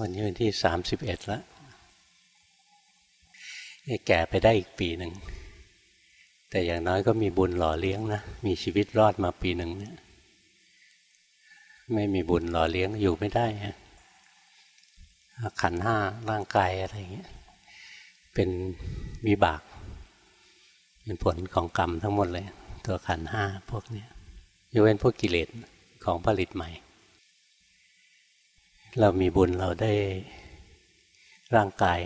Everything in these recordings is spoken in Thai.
วันนี้วันที่สามสิบเอ็ดแล้วแก่ไปได้อีกปีหนึ่ง แต่อย่างน้อยก็มีบุญหล่อเลี้ยงนะ มีชีวิตรอดมาปีหนึ่งเนี่ย ไม่มีบุญหล่อเลี้ยงอยู่ไม่ได้ขันห้าร่างกายอะไรเงี้ย เป็นวิบาก เป็นผลของกรรมทั้งหมดเลย ตัวขันห้าพวกนี้ยกเว้นพวกกิเลสของผลิตใหม่ เรามีบุญเราได้ร่างกาย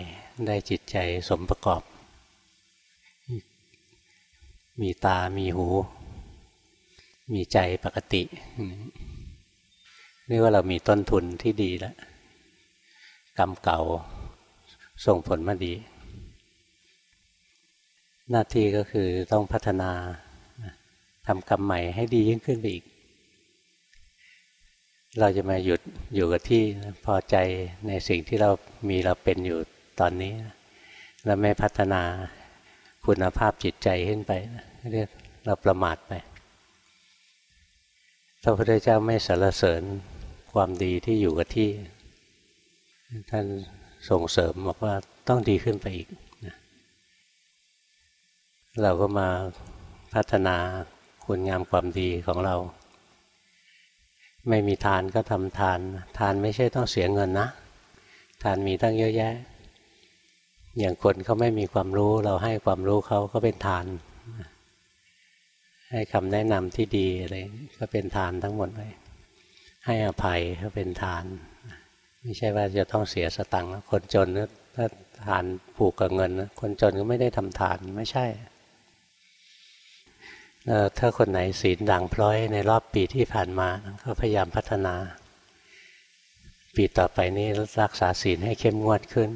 ได้จิตใจสมประกอบ มีตามีหู มีใจปกตินี่ว่าเรามีต้นทุนที่ดีแล้วกรรมเก่าส่งผลมาดี หน้าที่ก็คือต้องพัฒนาทำกรรมใหม่ให้ดียิ่งขึ้นไปอีก เราจะมาหยุดอยู่กับที่พอใจในสิ่งที่เรามีเราเป็นอยู่ตอนนี้เราไม่พัฒนาคุณภาพจิตใจขึ้นไปเรียกเราประมาทไปพระพุทธเจ้าไม่สรรเสริญความดีที่อยู่กับที่ ท่านส่งเสริมบอกว่าต้องดีขึ้นไปอีกเราก็มาพัฒนาคุณงามความดีของเรา ไม่มีทานก็ทำทาน ทานไม่ใช่ต้องเสียเงินนะ ทานมีตั้งเยอะแยะ อย่างคนเขาไม่มีความรู้เราให้ความรู้เขาก็เป็นทาน ให้คำแนะนำที่ดีอะไรก็เป็นทานทั้งหมดเลยให้อภัยก็เป็นทาน ไม่ใช่ว่าจะต้องเสียสตังค์คนจนถ้าทานผูกกับเงิน คนจนก็ไม่ได้ทำทานไม่ใช่ ถ้าคนไหนศีลด่างพร้อยในรอบปีที่ผ่านมา ก็พยายามพัฒนา ปีต่อไปนี้รักษาศีลให้เข้มงวดขึ้น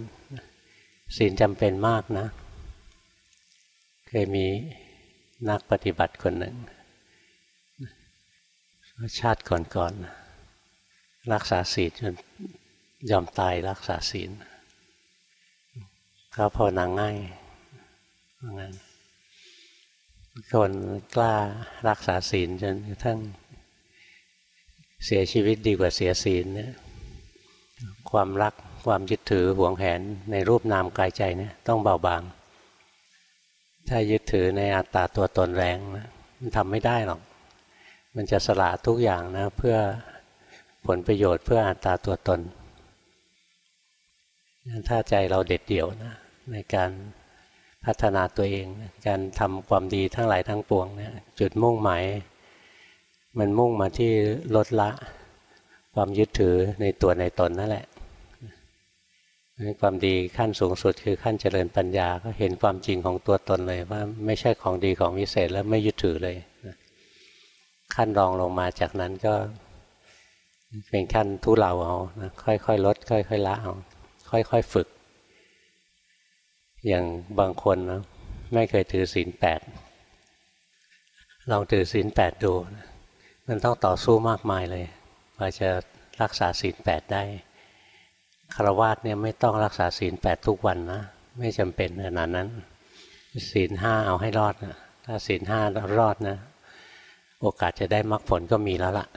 ศีลจำเป็นมากนะ เคยมีนักปฏิบัติคนหนึ่ง ชาติก่อนๆรักษาศีลจนยอมตายรักษาศีลเขาพอนางง่ายงั้น คนกล้ารักษาศีลจนกระทั่งเสียชีวิตดีกว่าเสียศีลเนี่ยความรักความยึดถือห่วงแหนในรูปนามกายใจเนี่ยต้องเบาบาง ถ้ายึดถือในอัตตาตัวตนแรงนะมันทำไม่ได้หรอก มันจะสละทุกอย่างนะเพื่อผลประโยชน์เพื่ออัตตาตัวตน ถ้าใจเราเด็ดเดี่ยวนะในการ พัฒนาตัวเอง การทำความดีทั้งหลายทั้งปวงเนี่ยจุดมุ่งหมายมันมุ่งมาที่ลดละ ความยึดถือในตัวในตนนั่นแหละความดีขั้นสูงสุดคือขั้นเจริญปัญญาก็เห็นความจริงของตัวตนเลยว่าไม่ใช่ของดีของวิเศษแล้วไม่ยึดถือเลยขั้นรองลงมาจากนั้นก็เป็นขั้นทุเลาเอาค่อยๆลด ค่อย ๆ ละเอาค่อย ๆ ฝึก อย่างบางคนนะไม่เคยถือศีลแปดลองถือศีลแปดดู มันต้องต่อสู้มากมายเลยกว่าจะรักษาศีลแปดได้คารวาสเนี่ยไม่ต้องรักษาศีลแปดทุกวันนะไม่จำเป็นขนาดนั้น ศีลห้าเอาให้รอดนะถ้าศีลห้ารอดนะ โอกาสจะได้มรรคผลก็มีแล้วล่ะ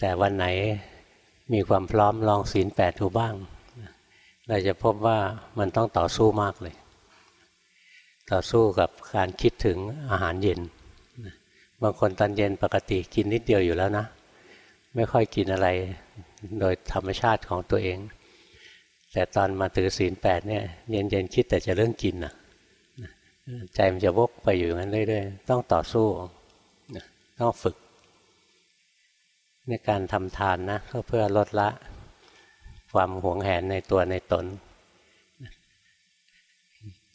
แต่วันไหนมีความพร้อมลองศีลแปดดูบ้าง เราจะพบว่ามันต้องต่อสู้มากเลย ต่อสู้กับการคิดถึงอาหารเย็น บางคนตอนเย็นปกติกินนิดเดียวอยู่แล้วนะ ไม่ค่อยกินอะไรโดยธรรมชาติของตัวเอง แต่ตอนมาถือศีลแปดเนี่ยเย็นๆคิดแต่จะเรื่องกินนะใจมันจะวกไปอยู่งั้นเรื่อยๆ ต้องต่อสู้ต้องฝึกในการทำทานนะก็เพื่อลดละ ความหวงแหนในตัวในตน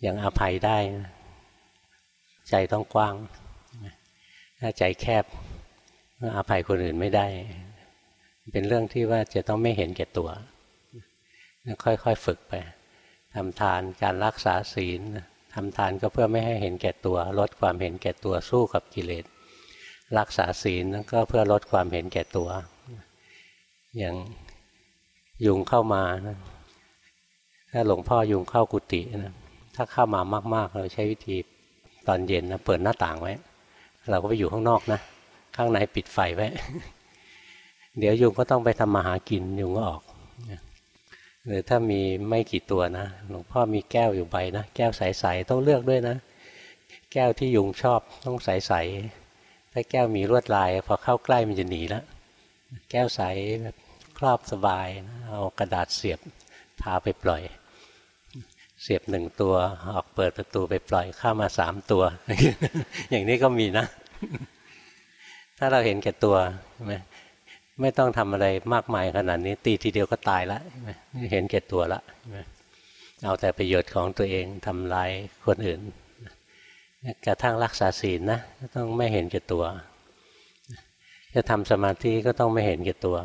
ย่างอภัยได้ ใจต้องกว้าง ถ้าใจแคบอภัยคนอื่นไม่ได้ เป็นเรื่องที่ว่าจะต้องไม่เห็นแก่ตัว ค่อยๆฝึกไปทำทานการรักษาศีลทำทานก็เพื่อไม่ให้เห็นแก่ตัว ลดความเห็นแก่ตัวสู้กับกิเลสรักษาศีลก็เพื่อลดความเห็นแก่ตัว อย่าง ยุงเข้ามานะถ้าหลวงพ่อยุงเข้ากุฏินะถ้าเข้ามามาก ๆ เราใช้วิธีตอนเย็นนะเปิดหน้าต่างไว้ เราก็ไปอยู่ข้างนอกนะ ข้างในปิดไฟไว้ เดี๋ยวยุงก็ต้องไปทำมาหากินยุงก็ออกหรือถ้ามีไม่กี่ตัวนะหลวงพ่อมีแก้วอยู่ใบนะแก้วใสๆต้องเลือกด้วยนะ แก้วที่ยุงชอบต้องใสๆถ้าแก้วมีลวดลาย พอเข้าใกล้มันจะหนีแล้วแก้วใสแบบ ครอบสบายนะเอากระดาษเสียบพาไปปล่อย เสียบหนึ่งตัว ออกเปิดประตูไปปล่อยเข้ามาสามตัว อย่างนี้ก็มีนะ ถ้าเราเห็นแก่ตัวไหมไม่ต้องทำอะไรมากมายขนาดนี้ ตีทีเดียวก็ตายแล้วเห็นแก่ตัวละเอาแต่ประโยชน์ของตัวเองทำลายคนอื่นกระทั่งรักษาศีลนะต้องไม่เห็นแก่ตัว จะทำสมาธิก็ต้องไม่เห็นแก่ตัว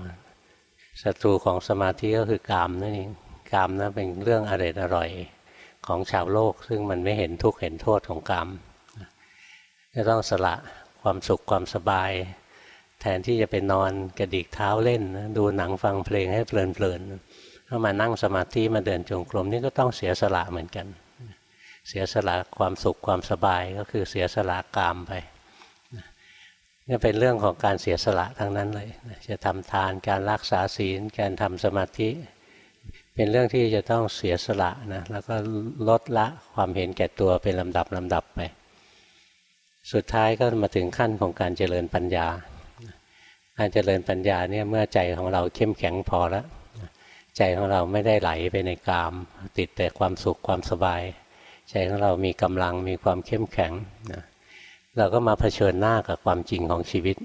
ศัตรูของสมาธิก็คือกามนั่นเองกามนะเป็นเรื่องอร่อยอร่อยของชาวโลก ซึ่งมันไม่เห็นทุกข์เห็นโทษของกามจะต้องสละความสุขความสบาย แทนที่จะไปนอนกระดิกเท้าเล่นนะดูหนังฟังเพลงให้เพลินๆถ้ามานั่งสมาธิมาเดินจงกรมนี่ก็ต้องเสียสละเหมือนกัน เสียสละความสุขความสบายก็คือเสียสละกามไป นี่เป็นเรื่องของการเสียสละทั้งนั้นเลยจะทำทานการรักษาศีล การทำสมาธิ เป็นเรื่องที่จะต้องเสียสละนะแล้วก็ลดละความเห็นแก่ตัวเป็นลำดับลำดับไป สุดท้ายก็มาถึงขั้นของการเจริญปัญญา การเจริญปัญญาเนี่ยเมื่อใจของเราเข้มแข็งพอแล้วใจของเราไม่ได้ไหลไปในกาม ติดแต่ความสุขความสบาย ใจของเรามีกำลังมีความเข้มแข็งนะ เราก็มาเผชิญหน้ากับความจริงของชีวิต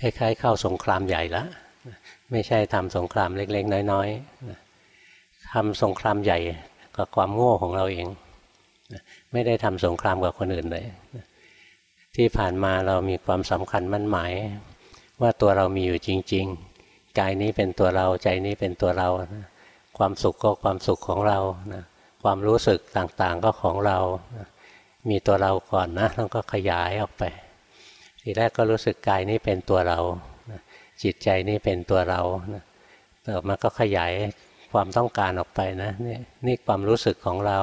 คล้ายๆเข้าสงครามใหญ่ล้วไม่ใช่ทำสงครามเล็ก ๆ น้อยๆทำสงครามใหญ่กับความโง่ของเราเอง ไม่ได้ทำสงครามกับคนอื่นเลยที่ผ่านมาเรามีความสำคัญมั่นหมาย ว่าตัวเรามีอยู่จริง ๆ กายนี้เป็นตัวเราใจนี้เป็นตัวเรา ความสุขก็ความสุขของเรานะความรู้สึกต่างๆก็ของเรานะ มีตัวเราก่อนนะแล้วก็ขยายออกไป ทีแรกก็รู้สึกกายนี้เป็นตัวเรา จิตใจนี้เป็นตัวเราต่อมาก็ขยายความต้องการออกไปนะนี่นี่ความรู้สึกของเรา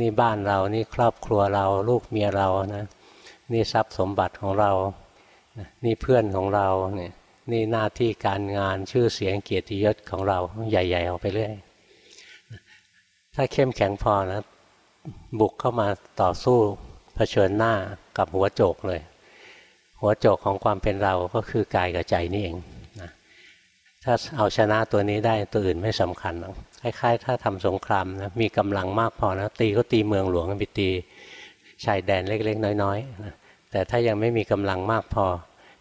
นี่บ้านเรา นี่ครอบครัวเรา ลูกเมียเรานะนี่ทรัพย์สมบัติของเรา นี่เพื่อนของเราเนี่ยนี่หน้าที่การงานชื่อเสียงเกียรติยศของเราใหญ่ ๆ ออกไปเรื่อย ถ้าเข้มแข็งพอนะ บุกเข้ามาต่อสู้เผชิญหน้ากับหัวโจกเลย หัวโจกของความเป็นเราก็คือกายกับใจนี่เองนะถ้าเอาชนะตัวนี้ได้ตัวอื่นไม่สำคัญหรอกคล้ายๆ ถ้าทำสงครามนะมีกำลังมากพอนะตีก็ตีเมืองหลวงไปตีชายแดนเล็กๆ น้อยๆนะแต่ถ้ายังไม่มีกำลังมากพอ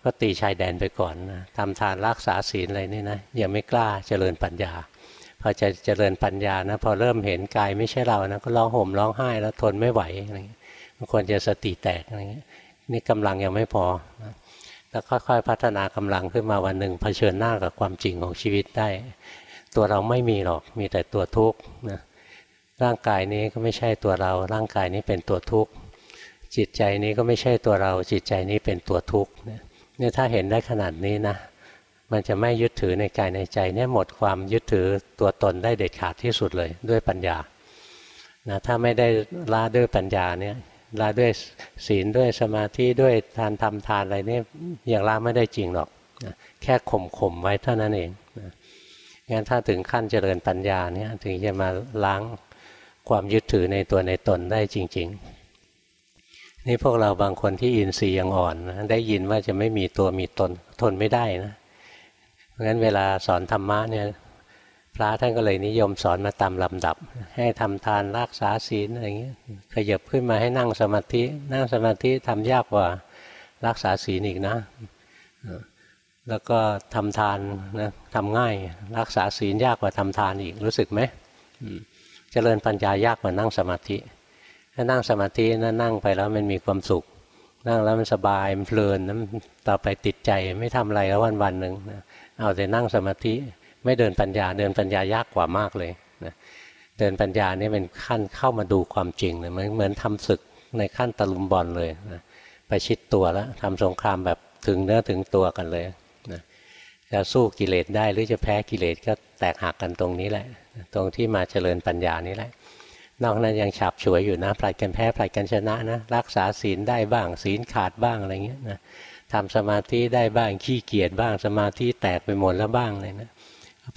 ก็ตีชายแดนไปก่อนนะทำทานรักษาศีลอะไรนี่นะยังไม่กล้าเจริญปัญญา พอจะเจริญปัญญานะ พอเริ่มเห็นกายไม่ใช่เรานะก็ร้องห่มร้องไห้แล้วทนไม่ไหวอะไรเงี้ยบางคนจะสติแตกอะไรเงี้ยนี่กำลังยังไม่พอนะแล้วค่อยๆพัฒนากำลังขึ้นมาวันหนึ่งเผชิญหน้ากับความจริงของชีวิตได้ ตัวเราไม่มีหรอกมีแต่ตัวทุกข์นะร่างกายนี้ก็ไม่ใช่ตัวเรา ร่างกายนี้เป็นตัวทุกข์จิตใจนี้ก็ไม่ใช่ตัวเราจิตใจนี้เป็นตัวทุกข์เนี่ยถ้าเห็นได้ขนาดนี้นะ มันจะไม่ยึดถือในกายในใจเนี่ยหมดความยึดถือตัวตนได้เด็ดขาดที่สุดเลยด้วยปัญญานะถ้าไม่ได้ละด้วยปัญญาเนี่ยละด้วยศีลด้วยสมาธิด้วยทานทำทานอะไรนี่ยังละไม่ได้จริงหรอกนะแค่ข่มข่มไว้เท่านั้นเองนะงั้นถ้าถึงขั้นเจริญปัญญาเนี่ยถึงจะมาล้างความยึดถือในตัวในตนได้จริง ๆ นี่พวกเราบางคนที่อินทรีย์ยังอ่อนนะได้ยินว่าจะไม่มีตัวมีตนทนไม่ได้นะ เพราะฉะนั้นเวลาสอนธรรมะเนี่ยพระท่านก็เลยนิยมสอนมาตามลำดับ ให้ทำทานรักษาศีลอะไรเงี้ยขยับขึ้นมาให้นั่งสมาธิ นั่งสมาธิทำยากกว่ารักษาศีลอีกนะ แล้วก็ทำทานนะทำง่ายรักษาศีลยากกว่าทำทานอีกรู้สึกไหมเจริญปัญญายากกว่านั่งสมาธิ ถ้านั่งสมาธินะนั่งไปแล้วมันมีความสุข นั่งแล้วมันสบายมันเพลินนั้นต่อไปติดใจไม่ทำอะไรแล้ววันวันหนึ่งนะ เอาแต่นั่งสมาธิไม่เดินปัญญาเดินปัญญายากกว่ามากเลยนะเดินปัญญานี่เป็นขั้นเข้ามาดูความจริงเลยเหมือนเหมือนทำศึกในขั้นตะลุมบอลเลยนะไปชิดตัวแล้วทำสงครามแบบถึงเนื้อถึงตัวกันเลยนะจะสู้กิเลสได้หรือจะแพ้กิเลสก็แตกหักกันตรงนี้แหละ ตรงที่มาเจริญปัญญานี้แหละนอกนั้นยังฉับฉวยอยู่นะผลัดกันแพ้ผลัดกันชนะนะรักษาศีลได้บ้างศีลขาดบ้างอะไรเงี้ยนะ ทำสมาธิได้บ้างขี้เกียจบ้างสมาธิแตกไปหมดแล้วบ้างเลยนะ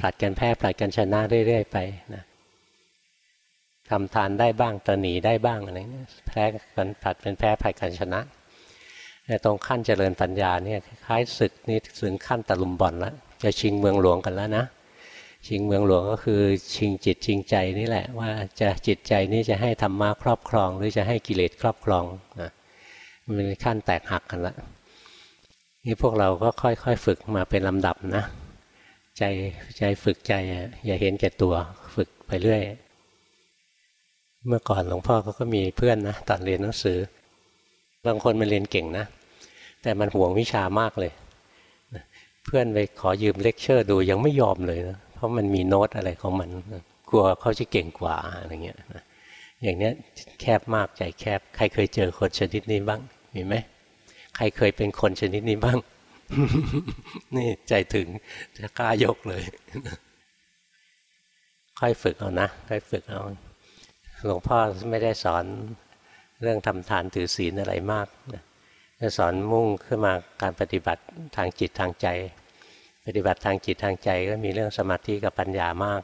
ผลัดกันแพ้ผลัดกันชนะเรื่อยๆไปนะทำทานได้บ้างตหนีได้บ้างอะไรเงี้ยแพ้กันผลัดเป็นแพ้ผลัดกันชนะแต่ตรงขั้นเจริญปัญญาเนี่ยคล้ายศึกนี่ถึงขั้นตะลุมบอลแล้วจะชิงเมืองหลวงกันแล้วนะชิงเมืองหลวงก็คือชิงจิตชิงใจนี่แหละว่าจะจิตใจนี้จะให้ธรรมะครอบครอง หรือจะให้กิเลสครอบครองนะมันเป็นขั้นแตกหักกันและ นี่พวกเราก็ค่อยๆฝึกมาเป็นลำดับนะ ใจใจฝึกใจอย่าเห็นแก่ตัวฝึกไปเรื่อย เมื่อก่อนหลวงพ่อก็มีเพื่อนนะตอนเรียนหนังสือ บางคนมันเรียนเก่งนะ แต่มันห่วงวิชามากเลย เพื่อนไปขอยืมเลคเชอร์ดูยังไม่ยอมเลยนะเพราะมันมีโน้ตอะไรของมันกลัวเขาจะเก่งกว่าอะไรเงี้ยอย่างเนี้ยแคบมากใจแคบใครเคยเจอคนชนิดนี้บ้างมีไหม ใครเคยเป็นคนชนิดนี้บ้าง นี่ใจถึงจะกล้ายกเลย ค่อยฝึกเอานะ ค่อยฝึกเอา หลวงพ่อไม่ได้สอนเรื่องทำทานถือศีลอะไรมากจะสอนมุ่งขึ้นมาการปฏิบัติทางจิตทางใจ ปฏิบัติทางจิตทางใจก็มีเรื่องสมาธิกับปัญญามาก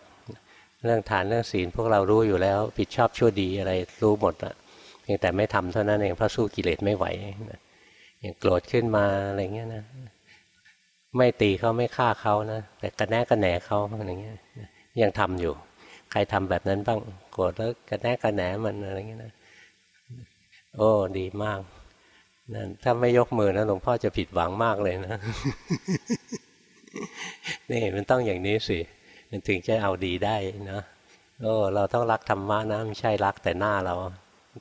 เรื่องฐานเรื่องศีลพวกเรารู้อยู่แล้ว ผิดชอบชั่วดีอะไรรู้หมดอะเพียงแต่ไม่ทำเท่านั้นเองเพราะสู้กิเลสไม่ไหว อย่างโกรธขึ้นมาอะไรเงี้ยนะไม่ตีเขาไม่ฆ่าเขานะแต่กระแนกกระแหนเขาอะไรเงี้ยยังทำอยู่ ใครทำแบบนั้นบ้างโกรธแล้วกระแนกกระแหนมันอะไรเงี้ยนะโอ้ดีมากนั่นถ้าไม่ยกมือนะหลวงพ่อจะผิดหวังมากเลยนะนี่มันต้องอย่างนี้สิมันถึงจะเอาดีได้นะโอ้เราต้องรักธรรมะนะไม่ใช่รักแต่หน้าเรา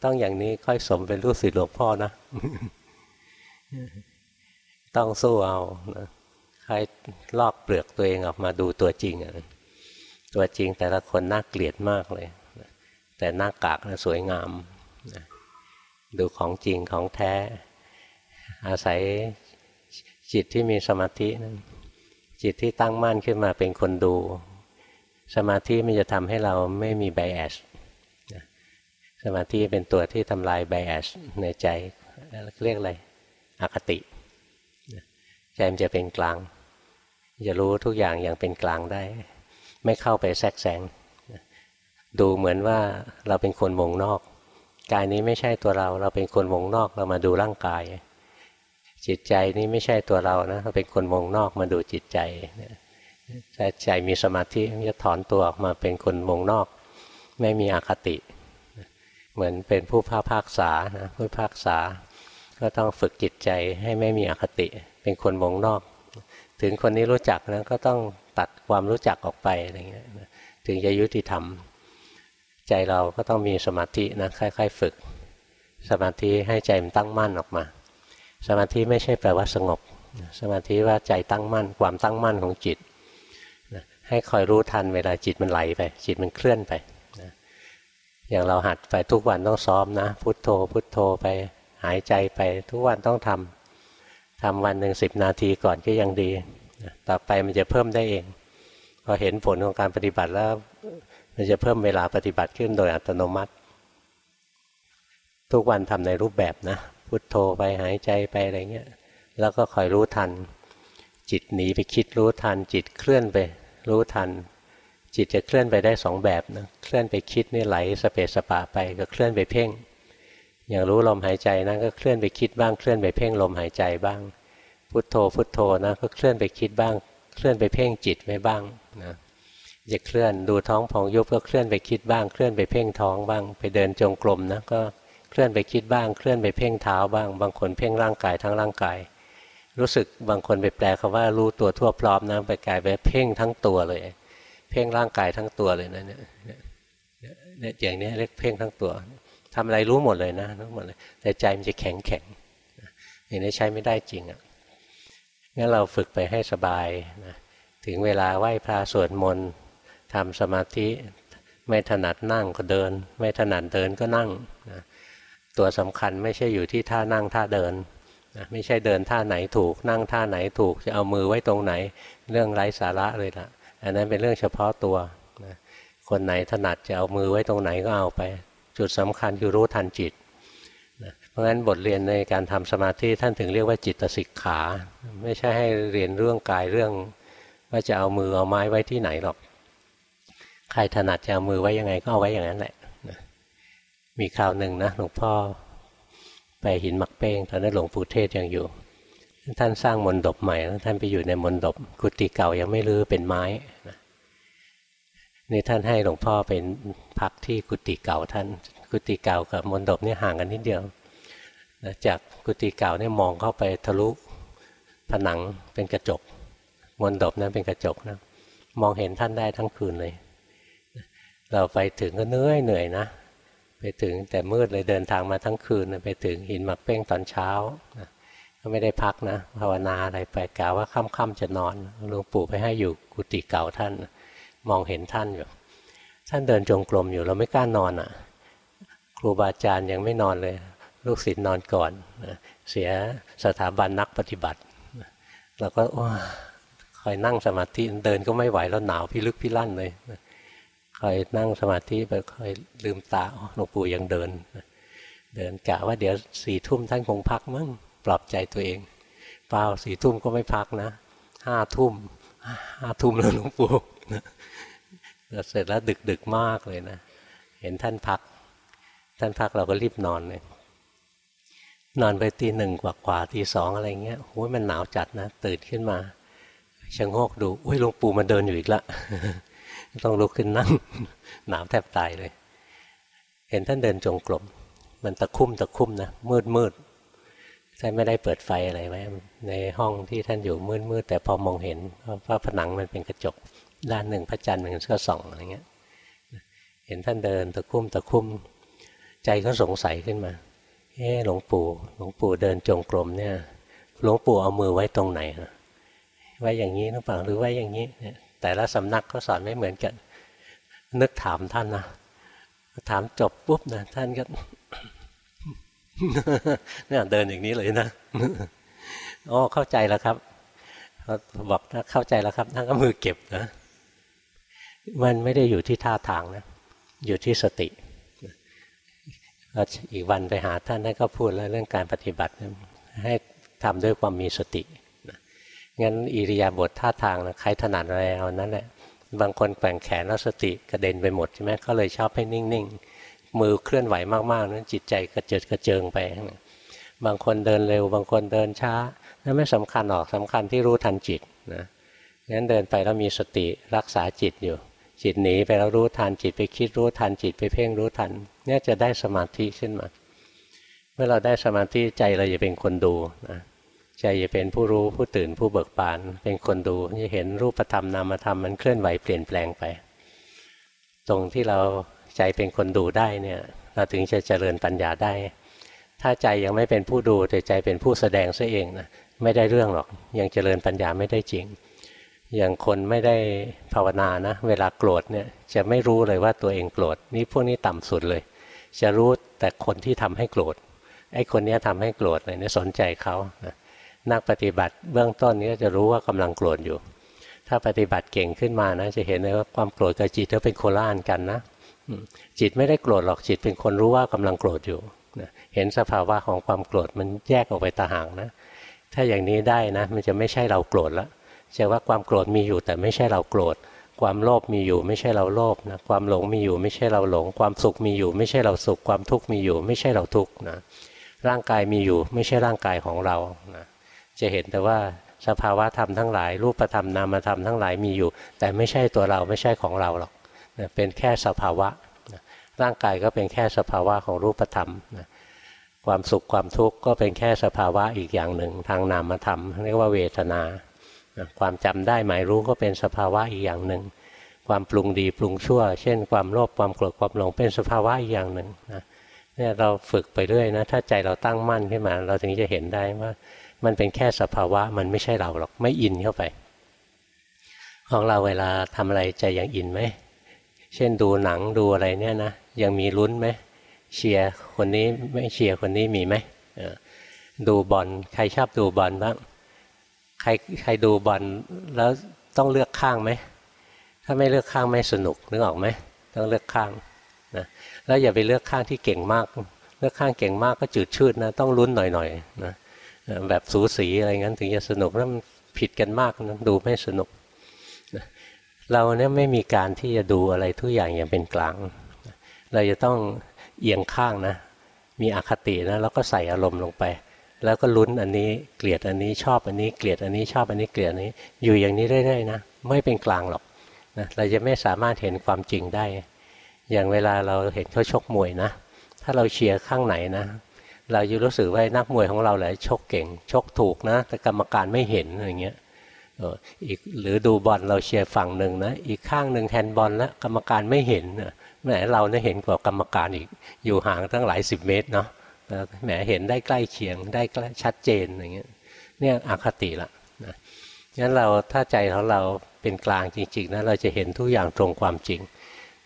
ต้องอย่างนี้ค่อยสมเป็นลูกศิษย์หลวงพ่อนะ ต้องสู้เอานะใครลอกเปลือกตัวเองออกมาดูตัวจริงอะตัวจริงแต่ละคนน่าเกลียดมากเลย แต่หน้ากากนะสวยงามดูของจริงของแท้ อาศัยจิตที่มีสมาธินั้นจิตที่ตั้งมั่นขึ้นมาเป็นคนดู สมาธิมันจะทำให้เราไม่มีไบแอสสมาธิเป็นตัวที่ทำลายไบแอสในใจ เรียกอะไร อคติใจมันจะเป็นกลาง จะรู้ทุกอย่างอย่างเป็นกลางได้ ไม่เข้าไปแทรกแซงดูเหมือนว่าเราเป็นคนวงนอก กายนี้ไม่ใช่ตัวเรา เราเป็นคนวงนอกเรามาดูร่างกาย จิตใจนี้ไม่ใช่ตัวเรานะเราเป็นคนวงนอกมาดูจิตใจแต่ใจมีสมาธิจะถอนตัวออกมาเป็นคนวงนอก ไม่มีอคติ เหมือนเป็นผู้ภาคษานะผู้ภาคษา ก็ต้องฝึกจิตใจให้ไม่มีอคติ เป็นคนวงนอก ถึงคนนี้รู้จักนะก็ต้องตัดความรู้จักออกไปอะไรเงี้ยถึงจะยุติธรรม ใจเราก็ต้องมีสมาธินะค่อยๆฝึก สมาธิให้ใจมันตั้งมั่นออกมา สมาธิไม่ใช่แปลว่าสงบ สมาธิว่าใจตั้งมั่น ความตั้งมั่นของจิตให้คอยรู้ทันเวลาจิตมันไหลไป จิตมันเคลื่อนไปอย่างเราหัดไปทุกวันต้องซ้อมนะ พุทโธ พุทโธไป หายใจไปทุกวันต้องทำทำวันหนึ่งสิบนาทีก่อนก็ยังดี ต่อไปมันจะเพิ่มได้เอง พอเห็นผลของการปฏิบัติแล้ว มันจะเพิ่มเวลาปฏิบัติขึ้นโดยอัตโนมัติ ทุกวันทำในรูปแบบนะ พุทโธไปหายใจไปอะไรเงี้ย แล้วก็คอยรู้ทัน จิตหนีไปคิดรู้ทัน จิตเคลื่อนไปรู้ทันจิตจะเคลื่อนไปได้สองแบบนะ เคลื่อนไปคิดนี่ไหลสเปสปะไปก็เคลื่อนไปเพ่ง อย่างรู้ลมหายใจนะก็เคลื่อนไปคิดบ้างเคลื่อนไปเพ่งลมหายใจบ้าง พุทโธพุทโธนะก็เคลื่อนไปคิดบ้าง เคลื่อนไปเพ่งจิตไว้บ้างนะจะเคลื่อนดูท้องพองยุบก็เคลื่อนไปคิดบ้างเคลื่อนไปเพ่งท้องบ้าง ไปเดินจงกรมนะก็เคลื่อนไปคิดบ้างเคลื่อนไปเพ่งเท้าบ้าง บางคนเพ่งร่างกายทั้งร่างกาย รู้สึกบางคนไปแปลคำว่ารู้ตัวทั่วพร้อมนะไปกลายไปเพ่งทั้งตัวเลย เพ่งร่างกายทั้งตัวเลยนะเนี่ยเนี่ยอย่างนี้เรียกเพ่งทั้งตัว ทำอะไรรู้หมดเลยนะรู้หมดเลย แต่ใจมันจะแข็งแข็งอย่างนี้ใช้ไม่ได้จริงอะงั้นเราฝึกไปให้สบายนะถึงเวลาไหว้พระสวดมนต์ทำสมาธิไม่ถนัดนั่งก็เดิน ไม่ถนัดเดินก็นั่งนะตัวสำคัญไม่ใช่อยู่ที่ท่านั่งท่าเดินนะไม่ใช่เดินท่าไหนถูก นั่งท่าไหนถูกจะเอามือไว้ตรงไหน เรื่องไร้สาระเลยละอันนั้นเป็นเรื่องเฉพาะตัวนะคนไหนถนัดจะเอามือไว้ตรงไหนก็เอาไป จุดสำคัญคือรู้ทันจิตนะเพราะฉะนั้นบทเรียนในการทำสมาธิท่านถึงเรียกว่าจิตสิกขา ไม่ใช่ให้เรียนเรื่องกายเรื่อง ว่าจะเอามือเอาไม้ไว้ที่ไหนหรอก ใครถนัดจะเอามือไว้ยังไงก็เอาไว้อย่างนั้นแหละมีคราวหนึ่งนะหลวงพ่อไปหินมักเป้งตอนนั้นหลวงปู่เทศยังอยู่ ท่านสร้างมนดบใหม่แล้วท่านไปอยู่ในมนดบกุฏิเก่ายังไม่รื้อเป็นไม้นี่ ท่านให้หลวงพ่อเป็นพักที่กุฏิเก่าท่าน กุฏิเก่ากับมนดบนี่ห่างกันนิดเดียวจากกุฏิเก่าเนี่ยมองเข้าไปทะลุผนังเป็นกระจกมนดบนั้นเป็นกระจกนะมองเห็นท่านได้ทั้งคืนเลย เราไปถึงก็เหนื่อยเหนื่อยนะ ไปถึงแต่มืดเลยเดินทางมาทั้งคืนไปถึงหินหมักเป้งตอนเช้าก็ไม่ได้พักนะภาวนาอะไรไปกล่าวว่าค่ำๆจะนอนหลวงปู่ไปให้อยู่กุฏิเก่าท่าน มองเห็นท่านอยู่ท่านเดินจงกรมอยู่เราไม่กล้านอนอะ ครูบาอาจารย์ยังไม่นอนเลย ลูกศิษย์นอนก่อนเสียสถาบันนักปฏิบัติเราก็คอยนั่งสมาธิเดินก็ไม่ไหวแล้วหนาวพิลึกพิลั่นเลยคอยนั่งสมาธิไปคอยลืมตาหลวงปู่ยังเดิน เดินกะว่าเดี๋ยวสี่ทุ่มท่านคงพักมั้งปลอบใจตัวเอง เปล่าสี่ทุ่มก็ไม่พักนะห้าทุ่มห้าทุ่มแล้วหลวงปู่ เสร็จแล้วดึกดึกมากเลยนะ เห็นท่านพัก ท่านพักเราก็รีบนอนเลยนอนไปตีหนึ่งกว่ากว่าตีสองอะไรเงี้ยโอ้ยมันหนาวจัดนะ ตื่นขึ้นมาชะโงกดูอุ้ยหลวงปู่มาเดินอยู่อีกละต้องลุกขึ้นนั่ง หนาวแทบตายเลย เห็นท่านเดินจงกรมมันตะคุ่มตะคุ่มนะมืดมืด ท่านไม่ได้เปิดไฟอะไรไว้ในห้องที่ท่านอยู่มืดมืดแต่พอมองเห็นเพราะผนังมันเป็นกระจกด้านหนึ่งพระจันทร์หนึ่งก็ส่องอะไรเงี้ยเห็นท่านเดินตะคุ่มตะคุ่มใจก็สงสัยขึ้นมาเออหลวงปู่หลวงปู่เดินจงกรมเนี่ยหลวงปู่เอามือไว้ตรงไหนไว้อย่างนี้หรือเปล่าหรือไว้อย่างนี้เนี่ยแต่ละสำนักก็สอนไม่เหมือนกัน นึกถามท่านนะถามจบปุ๊บนะท่านก็ เนี่ยเดินอย่างนี้เลยนะอ๋อเข้าใจแล้วครับบอกถ้าเข้าใจแล้วครับท่านก็มือเก็บนะ มันไม่ได้อยู่ที่ท่าทางนะ อยู่ที่สติอีกวันไปหาท่านท่านก็พูดแล้วเรื่องการปฏิบัติให้ทำด้วยความมีสติงั้นอิริยาบถท่าทางนะใครถนัดอะไรเอานั้นแหละบางคนแกว่งแขนแล้วสติกระเด็นไปหมดใช่ไหมก็เลยชอบให้นิ่งๆ มือเคลื่อนไหวมากๆนั้นจิตใจกระเจิดกระเจิงไปบางคนเดินเร็ว บางคนเดินช้านั่นไม่สำคัญหรอกสำคัญที่รู้ทันจิตนะงั้นเดินไปแล้วมีสติรักษาจิตอยู่ จิตหนีไปแล้วรู้ทันจิตไปคิดรู้ทันจิตไปเพ่งรู้ทันเนี่ยจะได้สมาธิขึ้นมา เมื่อเราได้สมาธิใจเราจะเป็นคนดูนะใจจะเป็นผู้รู้ผู้ตื่นผู้เบิกบาน เป็นคนดูจะเห็นรูปธรรมนามธรรมมันเคลื่อนไหวเปลี่ยนแปลงไป ตรงที่เรา ใจเป็นคนดูได้เนี่ยเราถึงจะเจริญปัญญาได้ ถ้าใจยังไม่เป็นผู้ดูแต่ใจเป็นผู้แสดงซะเองนะไม่ได้เรื่องหรอก ยังเจริญปัญญาไม่ได้จริง อย่างคนไม่ได้ภาวนานะ เวลาโกรธเนี่ยจะไม่รู้เลยว่าตัวเองโกรธนี่พวกนี้ต่ำสุดเลย จะรู้แต่คนที่ทำให้โกรธไอ้คนนี้ทำให้โกรธเลยเนี่ยสนใจเขานะนักปฏิบัติเบื้องต้นนี้จะรู้ว่ากำลังโกรธอยู่ ถ้าปฏิบัติเก่งขึ้นมานะจะเห็นเลยว่าความโกรธกับจิตเขาเป็นโคล่านกันนะ จิตไม่ได้โกรธหรอกจิตเป็นคนรู้ว่ากำลังโกรธอยู่เห็นสภาวะของความโกรธมันแยกออกไปตาหางนะ ถ้าอย่างนี้ได้นะ มันจะไม่ใช่เราโกรธแล้วจะว่าความโกรธมีอยู่แต่ไม่ใช่เราโกรธ ความโลภมีอยู่ไม่ใช่เราโลภนะความหลงมีอยู่ไม่ใช่เราหลง ความสุขมีอยู่ ไม่ใช่เราสุข ความทุกข์มีอยู่ ไม่ใช่เราทุกข์นะร่างกายมีอยู่ไม่ใช่ร่างกายของเรานะจะเห็นแต่ว่าสภาวะธรรมทั้งหลาย รูปธรรมนามธรรมทั้งหลายมีอยู่ แต่ไม่ใช่ตัวเราไม่ใช่ของเราหรอก เป็นแค่สภาวะ ร่างกายก็เป็นแค่สภาวะของรูปธรรม ความสุขความทุกข์ก็เป็นแค่สภาวะอีกอย่างหนึ่ง ทางนามธรรมเรียกว่าเวทนา ความจำได้หมายรู้ก็เป็นสภาวะอีกอย่างหนึ่ง ความปรุงดีปรุงชั่ว เช่น ความโลภความโกรธความหลงเป็นสภาวะอีกอย่างหนึ่งเนี่ยเราฝึกไปเรื่อยนะถ้าใจเราตั้งมั่นขึ้นมา เราถึงจะเห็นได้ว่า มันเป็นแค่สภาวะมันไม่ใช่เราหรอกไม่อินเข้าไป ของเราเวลาทำอะไรใจยังอินไหม เช่นดูหนังดูอะไรเนี่ยนะยังมีลุ้นไหมเชียร์คนนี้ไม่เชียร์คนนี้มีไหมดูบอลใครชอบดูบอลบ้างใครใครดูบอลแล้วต้องเลือกข้างไหมถ้าไม่เลือกข้างไม่สนุกนึกออกไหมต้องเลือกข้างนะแล้วอย่าไปเลือกข้างที่เก่งมาก เลือกข้างเก่งมากก็จืดชืดนะต้องลุ้นหน่อยๆนะแบบสูสีอะไรงั้นถึงจะสนุกแล้วมันผิดกันมากนะดูไม่สนุก เราเนี่ยไม่มีการที่จะดูอะไรทุกอย่างอย่างเป็นกลาง เราจะต้องเอียงข้างนะ มีอคตินะแล้วก็ใส่อารมณ์ลงไป แล้วก็ลุ้นอันนี้เกลียดอันนี้ชอบอันนี้เกลียดอันนี้ชอบอันนี้เกลียดอันนี้ อยู่อย่างนี้เรื่อยๆนะไม่เป็นกลางหรอกนะเราจะไม่สามารถเห็นความจริงได้ อย่างเวลาเราเห็นเขาชกมวยนะ ถ้าเราเชียร์ข้างไหนนะ เราจะรู้สึกว่านักมวยของเราแหละชกเก่ง ชกถูกนะ แต่กรรมการไม่เห็นอะไรเงี้ย อีกหรือดูบอลเราเชียร์ฝั่งหนึ่งนะ อีกข้างหนึ่งแฮนด์บอลแล้วกรรมการไม่เห็นแหมเราเนี่ยเห็นกว่ากรรมการอีกอยู่ห่างตั้งหลายสิบเมตรเนาะแหมเห็นได้ใกล้เคียงได้ชัดเจนอย่างเงี้ยเนี่ยอคติละนะงั้นเราถ้าใจของเราเป็นกลางจริงๆนะเราจะเห็นทุกอย่างตรงความจริง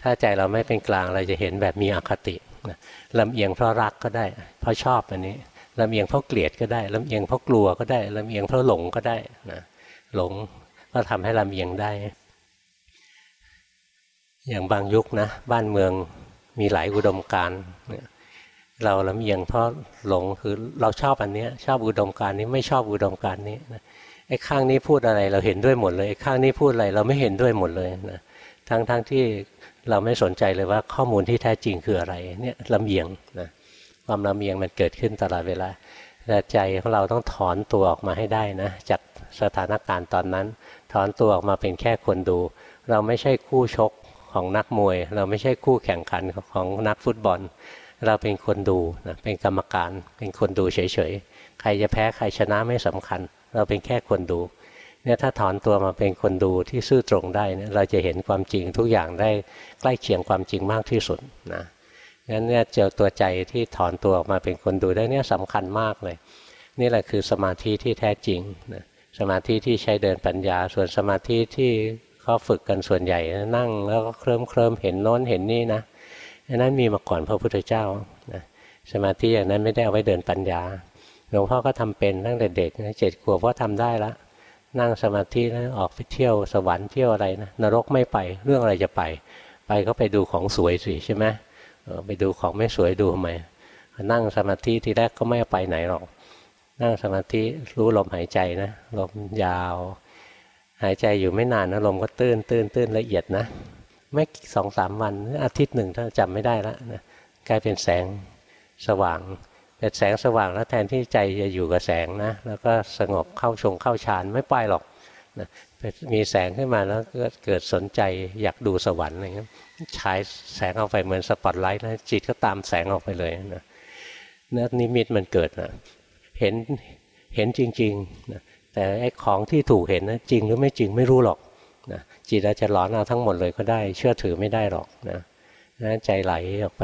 ถ้าใจเราไม่เป็นกลางเราจะเห็นแบบมีอคตินะลำเอียงเพราะรักก็ได้ เพราะชอบอันนี้ลำเอียงเพราะเกลียดก็ได้ลำเอียงเพราะกลัวก็ได้ลำเอียงเพราะหลงก็ได้นะ หลงก็ทำให้ลำเอียงได้ อย่างบางยุคนะ บ้านเมืองมีหลายอุดมการเราลำเอียงเพราะหลงคือเราชอบอันนี้ชอบอุดมการนี้ไม่ชอบอุดมการนี้ไอ้ข้างนี้พูดอะไรเราเห็นด้วยหมดเลยไอ้ข้างนี้พูดอะไรเราไม่เห็นด้วยหมดเลยนะทั้งทั้งที่เราไม่สนใจเลยว่าข้อมูลที่แท้จริงคืออะไรเนี่ยลำเอียงนะความลำเอียงมันเกิดขึ้นตลอดเวลา แต่ใจของเราต้องถอนตัวออกมาให้ได้นะจากสถานการณ์ตอนนั้น ถอนตัวออกมาเป็นแค่คนดู เราไม่ใช่คู่ชกของนักมวย เราไม่ใช่คู่แข่งขันของนักฟุตบอล เราเป็นคนดูนะเป็นกรรมการ เป็นคนดูเฉยๆใครจะแพ้ใครชนะไม่สำคัญ เราเป็นแค่คนดูเนี่ยถ้าถอนตัวมาเป็นคนดูที่ซื่อตรงได้เนี่ยเราจะเห็นความจริงทุกอย่างได้ใกล้เคียงความจริงมากที่สุดนะ งั้นเนี่ยเจอตัวใจที่ถอนตัวออกมาเป็นคนดูได้เนี่ยสำคัญมากเลย นี่แหละคือสมาธิที่แท้จริงนะสมาธิที่ใช้เดินปัญญา ส่วนสมาธิที่เขาฝึกกันส่วนใหญ่นั่ง แล้วก็เคลิ้มเคลิมเห็นโน้นเห็นนี่นะอันนั้นมีมาก่อนพระพุทธเจ้านะสมาธิอย่างนั้นไม่ได้เอาไว้เดินปัญญาหลวงพ่อก็ทำเป็นตั้งแต่เด็กนะเจ็ดขวบก็ทำได้ละนั่งสมาธินะออกไปเที่ยวสวรรค์เที่ยวอะไรนะนรกไม่ไปเรื่องอะไรจะไป ไปก็ไปดูของสวยสิใช่ไหม ไปดูของไม่สวยดูทำไมนั่งสมาธิทีแรกก็ไม่ไปไหนหรอก นั่งสมาธิรู้ลมหายใจนะลมยาว หายใจอยู่ไม่นานนะลมก็ตื้นตื้นตื้นละเอียดนะไม่สองสามวันอาทิตย์หนึ่งถ้าจำไม่ได้แล้วนะกลายเป็นแสงสว่างเป็นแสงสว่างแล้วแทนที่ใจจะอยู่กับแสงนะแล้วก็สงบเข้าชงเข้าฌานไม่ไปหรอกนะ มีแสงขึ้นมาแล้วก็เกิดสนใจอยากดูสวรรค์อะไรเงี้ยฉายแสงออกไปเหมือนสปอตไลท์นะจิตก็ตามแสงออกไปเลยนะนั่นนิมิตมันเกิดนะเห็นเห็นจริงๆนะแต่ไอ้ของที่ถูกเห็นนะจริงหรือไม่จริงไม่รู้หรอกนะจิตอาจจะหลอนเอาทั้งหมดเลยก็ได้ เชื่อถือไม่ได้หรอกนะนะใจไหลออกไป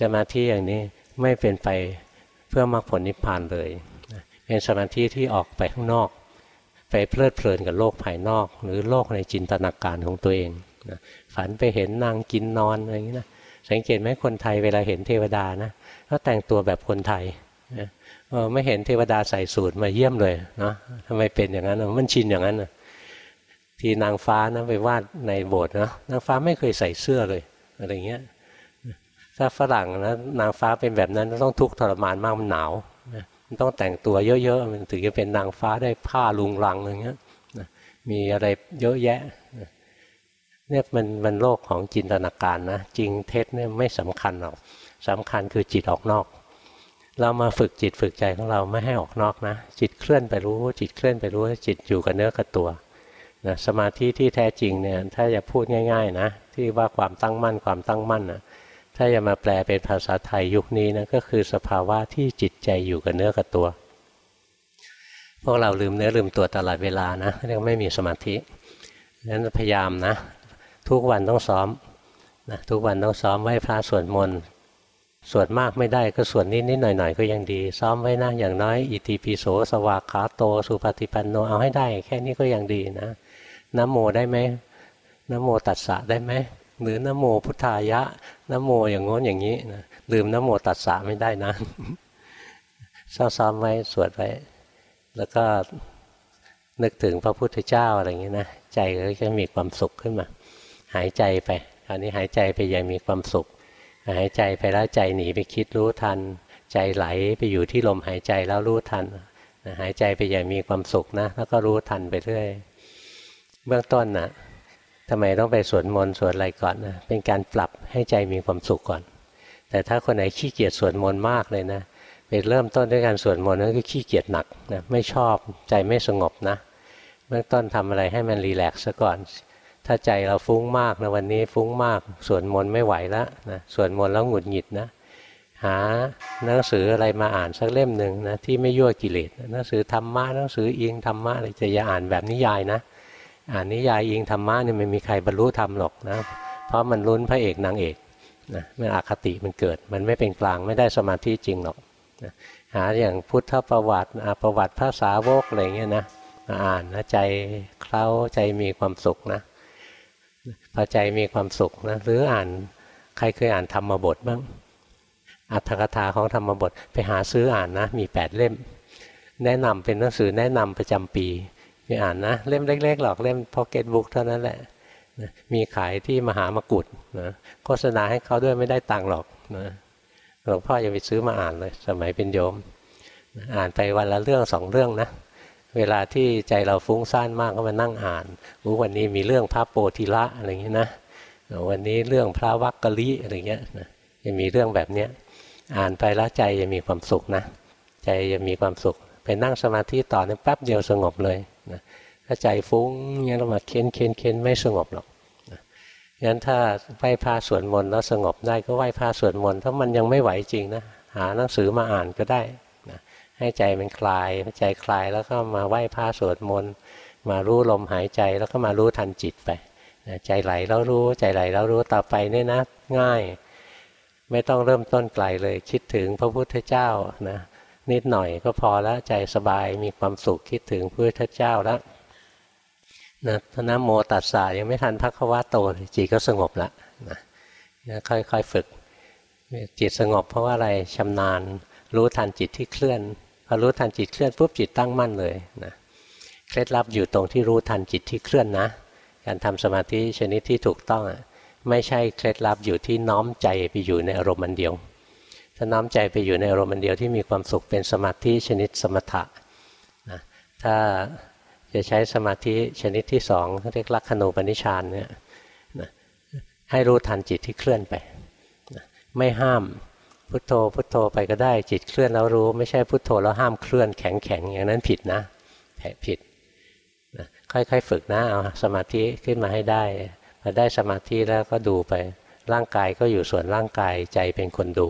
สมาธิอย่างนี้ไม่เป็นไปเพื่อมรรคผลนิพพานเลยนะเป็นสมาธิที่ออกไปข้างนอก ไปเพลิดเพลินกับโลกภายนอก หรือโลกในจินตนาการของตัวเองนะฝันไปเห็นนางกินนอนอะไรอย่างนี้นะสังเกตไหมคนไทยเวลาเห็นเทวดานะก็แต่งตัวแบบคนไทยนะไม่เห็นเทวดาใส่สูตรมาเยี่ยมเลยเนาะทำไมเป็นอย่างนั้นมันชินอย่างนั้นทีนางฟ้านะไปวาดในโบสถ์นะนางฟ้าไม่เคยใส่เสื้อเลยอะไรเงี้ยถ้าฝรั่งนะนางฟ้าเป็นแบบนั้นต้องทุกข์ทรมานมากมันหนาว ต้องแต่งตัวเยอะๆมันถึงจะเป็นนางฟ้าได้ผ้าลุงลังอะไรเงี้ยมีอะไรเยอะแยะเนี่ยมันมันโลกของจินตนาการนะจริงเท็จเนี่ยไม่สำคัญหรอกสำคัญคือจิตออกนอก เรามาฝึกจิตฝึกใจของเราไม่ให้ออกนอกนะ จิตเคลื่อนไปรู้ จิตเคลื่อนไปรู้จิตอยู่กับเนื้อกับตัวนะสมาธิที่แท้จริงเนี่ยถ้าจะพูดง่าย ๆนะ ที่ว่าความตั้งมั่นความตั้งมั่นนะ ถ้าจะมาแปลเป็นภาษาไทยยุคนี้นะก็คือสภาวะที่จิตใจอยู่กับเนื้อกับตัว พวกเราลืมเนื้อลืมตัวตลอดเวลานะเรียกไม่มีสมาธิดังนั้นพยายามนะ ทุกวันต้องซ้อมนะทุกวันต้องซ้อมไหว้พระสวดมนต์สวดมากไม่ได้ก็สวดนิดนิดหน่อยหน่อยก็ยังดี ซ้อมไว้นะอย่างน้อยอิติปิโสสวากขาโต สุปฏิปันโนเอาให้ได้ แค่นี้ก็ยังดีนะน้ำโมได้ไหมน้ำโมตัสสะได้ไหมหรือน้ำโมพุทธายะ น้ำโมอย่างง้นอย่างนี้นะลืมน้ำโมตัสสะไม่ได้นะซ้อมไว้สวดไว้ แล้วก็นึกถึงพระพุทธเจ้าอะไรอย่างนี้นะใจก็จะมีความสุขขึ้นมา หายใจไปคราวนี้หายใจไปอย่างมีความสุข หายใจไปแล้วใจหนีไปคิดรู้ทัน ใจไหลไปอยู่ที่ลมหายใจแล้วรู้ทันหายใจไปอย่างมีความสุขนะ แล้วก็รู้ทันไปเรื่อย เบื้องต้นนะ ทำไมต้องไปสวดมนต์สวดอะไรก่อนนะเป็นการปรับให้ใจมีความสุขก่อน แต่ถ้าคนไหนขี้เกียจสวดมนต์มากเลยนะไปเริ่มต้นด้วยการสวดมนต์นั่นก็ขี้เกียจหนักนะไม่ชอบใจไม่สงบนะเบื้องต้นทำอะไรให้มันรีแลกซ์ซะก่อน ถ้าใจเราฟุ้งมากนะวันนี้ฟุ้งมากสวดมนต์ไม่ไหวแล้วนะสวดมนต์แล้วหงุดหงิดนะหาหนังสืออะไรมาอ่านสักเล่มหนึ่งนะที่ไม่ยั่วกิเลสหนังสือธรรมะหนังสืออิงธรรมะอะไรจะอย่าอ่านแบบนิยายนะ อ่านนิยายอิงธรรมะเนี่ยไม่มีใครบรรลุธรรมหรอกนะ เพราะมันลุ้นพระเอกนางเอกนะมันอคติมันเกิด มันไม่เป็นกลางไม่ได้สมาธิจริงหรอกนะหาอย่างพุทธประวัติประวัติพระสาวกอะไรเงี้ยนะมาอ่านนะใจเคล้าใจมีความสุขนะพอใจมีความสุขนะหรืออ่านใครเคยอ่านธรรมบทบ้างอัตถกถาของธรรมบทไปหาซื้ออ่านนะมีแปดเล่ม แนะนำเป็นหนังสือแนะนำประจำปี อ่านนะเล่มเล็กๆหรอกเล่มพ็อกเก็ตบุ๊กเท่านั้นแหละมีขายที่มหามกุฏนะโฆษณาให้เขาด้วยไม่ได้ตังค์หรอกนะหลวงพ่อย่าไปซื้อมาอ่านเลย สมัยเป็นโยม อ่านไปวันละเรื่องสองเรื่องนะ เวลาที่ใจเราฟุ้งซ่านมากก็มานั่งอ่านรู้วันนี้มีเรื่องพระโปธิละอะไรอย่างนี้นะวันนี้เรื่องพระวักกะลิอะไรเงี้ยนะจะมีเรื่องแบบเนี้ยอ่านไปแล้วใจจะมีความสุขนะ ใจจะมีความสุข ไปนั่งสมาธิต่อเนี่ยแป๊บเดียวสงบเลยนะถ้าใจฟุ้งเนี่ยเรามาเค้นเค้นเค้นไม่สงบหรอกงั้นถ้าไหว้พระสวดมนต์แล้วสงบได้ก็ไหว้พระสวดมนต์ถ้ามันยังไม่ไหวจริงนะหาหนังสือมาอ่านก็ได้นะให้ใจมันคลายใจคลายแล้วก็มาไหว้พระสวดมนต์มารู้ลมหายใจแล้วก็มารู้ทันจิตไปนะใจไหลแล้วรู้ใจไหลแล้วรู้ต่อไปเนี่ยนะง่าย ไม่ต้องเริ่มต้นไกลเลยคิดถึงพระพุทธเจ้านะ นิดหน่อยก็พอแล้วใจสบายมีความสุขคิดถึงพระพุทธเจ้าแล้วนะทนะโมตัสสะยังไม่ทันพักวะโตจิตก็สงบละนะค่อยๆฝึก จิตสงบเพราะว่าอะไรชำนาญ รู้ทันจิตที่เคลื่อนพอรู้ทันจิตเคลื่อนปุ๊บจิตตั้งมั่นเลยนะเคล็ดลับอยู่ตรงที่รู้ทันจิตที่เคลื่อนนะ การทำสมาธิชนิดที่ถูกต้องไม่ใช่เคล็ดลับอยู่ที่น้อมใจไปอยู่ในอารมณ์มันเดียว ถ้าน้อมใจไปอยู่ในอารมณ์เดียวที่มีความสุขเป็นสมาธิชนิดสมถะนะถ้าจะใช้สมาธิชนิดที่สองเรียกลักขณูปนิชานเนี่ยนะให้รู้ทันจิตที่เคลื่อนไปนะไม่ห้ามพุทโธพุทโธไปก็ได้จิตเคลื่อนแล้วรู้ ไม่ใช่พุทโธแล้วห้ามเคลื่อนแข็งแข็งอย่างนั้นผิดนะแผผิดนะค่อยๆฝึกนะเอาสมาธิขึ้นมาให้ได้พอได้สมาธิแล้วก็ดูไปร่างกายก็อยู่ส่วนร่างกายใจเป็นคนดู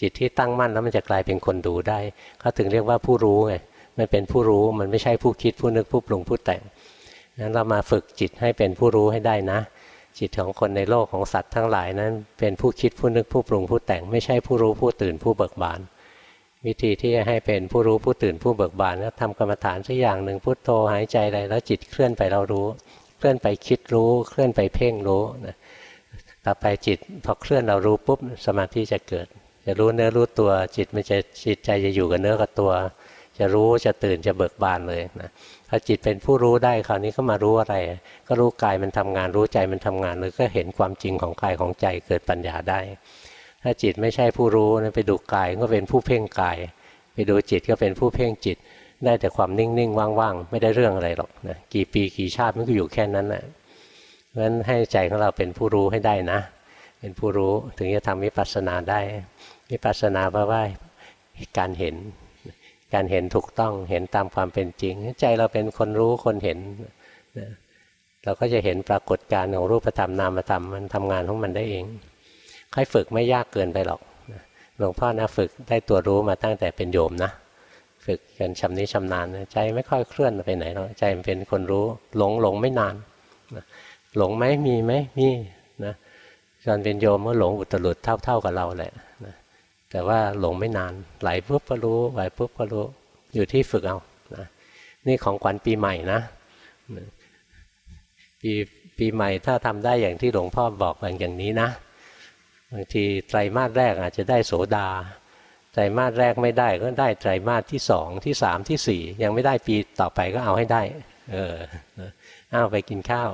จิตที่ตั้งมั่นแล้วมันจะกลายเป็นคนดูได้เขาถึงเรียกว่าผู้รู้ไงมันเป็นผู้รู้มันไม่ใช่ผู้คิดผู้นึกผู้ปรุงผู้แต่งนั้นเรามาฝึกจิตให้เป็นผู้รู้ให้ได้นะ จิตของคนในโลกของสัตว์ทั้งหลายนั้น เป็นผู้คิดผู้นึกผู้ปรุงผู้แต่ง ไม่ใช่ผู้รู้ผู้ตื่นผู้เบิกบาน วิธีที่จะให้เป็นผู้รู้ผู้ตื่นผู้เบิกบานก็ทำกรรมฐานสักอย่างหนึ่งพุทโธหายใจอะไรแล้วจิตเคลื่อนไปเรารู้ เคลื่อนไปคิดรู้ เคลื่อนไปเพ่งรู้นะต่อไปจิตพอเคลื่อนเรารู้ปุ๊บสมาธิจะเกิด จะรู้เนื้อรู้ตัวจิตมันจะจิตใจจะอยู่กับเนื้อกับตัว จะรู้จะตื่นจะเบิกบานเลยนะพอจิตเป็นผู้รู้ได้คราวนี้ก็มารู้อะไร ก็รู้กายมันทำงานรู้ใจมันทำงานหรือก็เห็นความจริงของกายของใจเกิดปัญญาได้ ถ้าจิตไม่ใช่ผู้รู้นะไปดูกายก็เป็นผู้เพ่งกาย ไปดูจิตก็เป็นผู้เพ่งจิต ได้แต่ความนิ่งๆว่างๆไม่ได้เรื่องอะไรหรอกนะกี่ปีกี่ชาติมันก็อยู่แค่นั้นแหละเพราะฉะนั้นให้ใจของเราเป็นผู้รู้ให้ได้นะ เป็นผู้รู้ถึงจะทำวิปัสสนาได้ วิปัสสนาแปลว่าการเห็น การเห็นถูกต้องเห็นตามความเป็นจริง ใจเราเป็นคนรู้คนเห็นเราก็จะเห็นปรากฏการณ์ของรูปธรรมนามธรรมมันทำงานของมันได้เองค่อยฝึกไม่ยากเกินไปหรอกหลวงพ่อนะฝึกได้ตัวรู้มาตั้งแต่เป็นโยมนะฝึกกันชำนิชำนาญใจไม่ค่อยเคลื่อนไปไหนหรอกใจมันเป็นคนรู้หลงหลงไม่นานหลงไหมมีไหมมีนะตอนเป็นโยมก็หลงอุตรุดเท่าเท่ากับเราแหละนะ แต่ว่าหลงไม่นาน ไหลปุ๊บก็รู้ไหลปุ๊บก็รู้ อยู่ที่ฝึกเอานะนี่ของขวัญปีใหม่นะปีปีใหม่ถ้าทำได้อย่างที่หลวงพ่อบอกอย่างนี้นะบางทีไตรมาสแรกอาจจะได้โสดา ไตรมาสแรกไม่ได้ก็ได้ไตรมาสที่สองที่สามที่สี่ยังไม่ได้ปีต่อไปก็เอาให้ได้ เออเอาไปกินข้าว